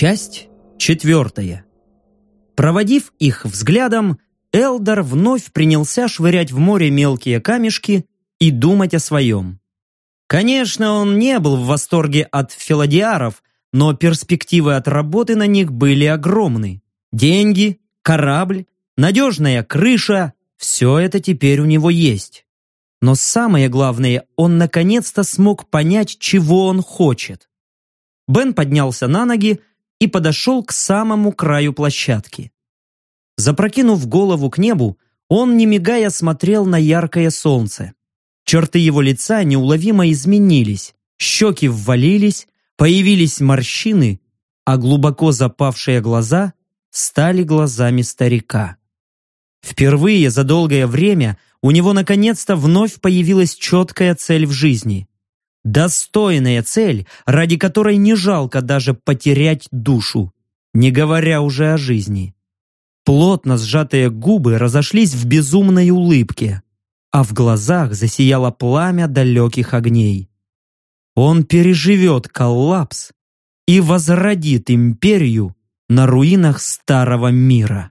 Часть четвертая. Проводив их взглядом, Элдор вновь принялся швырять в море мелкие камешки и думать о своем. Конечно, он не был в восторге от филодиаров, но перспективы от работы на них были огромны. Деньги, корабль, надежная крыша – все это теперь у него есть. Но самое главное, он наконец-то смог понять, чего он хочет. Бен поднялся на ноги и подошел к самому краю площадки. Запрокинув голову к небу, он, не мигая, смотрел на яркое солнце. Черты его лица неуловимо изменились, щеки ввалились, появились морщины, а глубоко запавшие глаза стали глазами старика. Впервые за долгое время у него наконец-то вновь появилась четкая цель в жизни. Достойная цель, ради которой не жалко даже потерять душу, не говоря уже о жизни. Плотно сжатые губы разошлись в безумной улыбке, а в глазах засияло пламя далеких огней. Он переживет коллапс и возродит империю на руинах старого мира.